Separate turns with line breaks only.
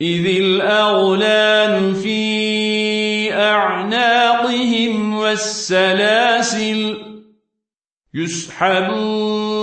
إذ الأغلال في أعناقهم والسلاسل يسحبون